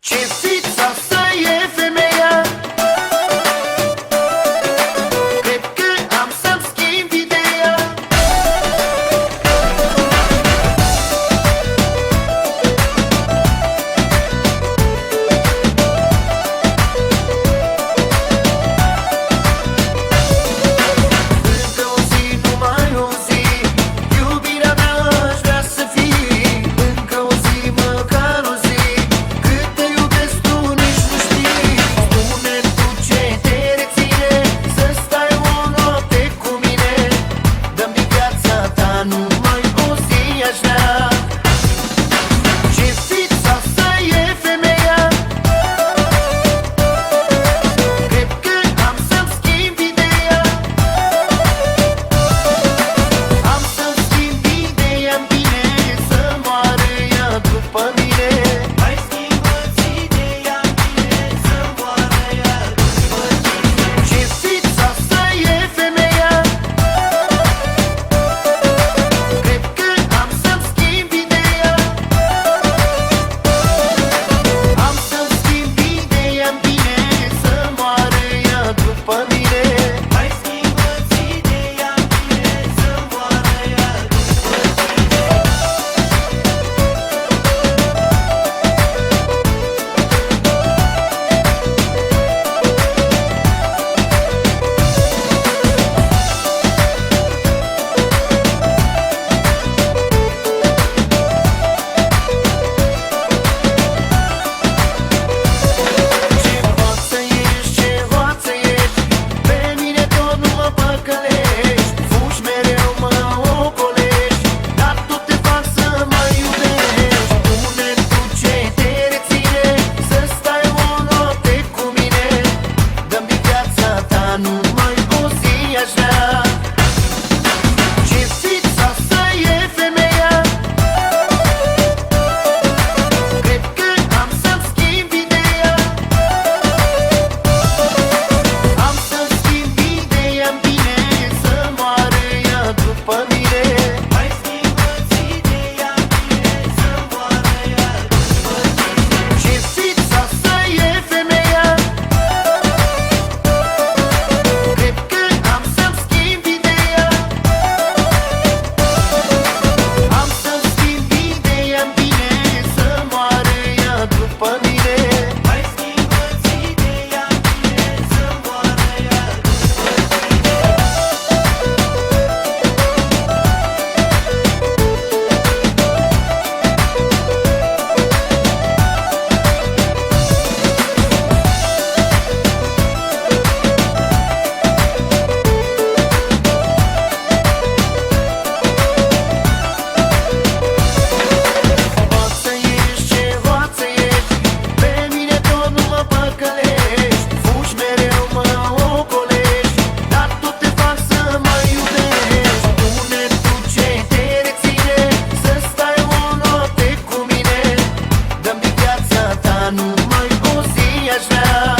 Chesita. nu mai o zi aș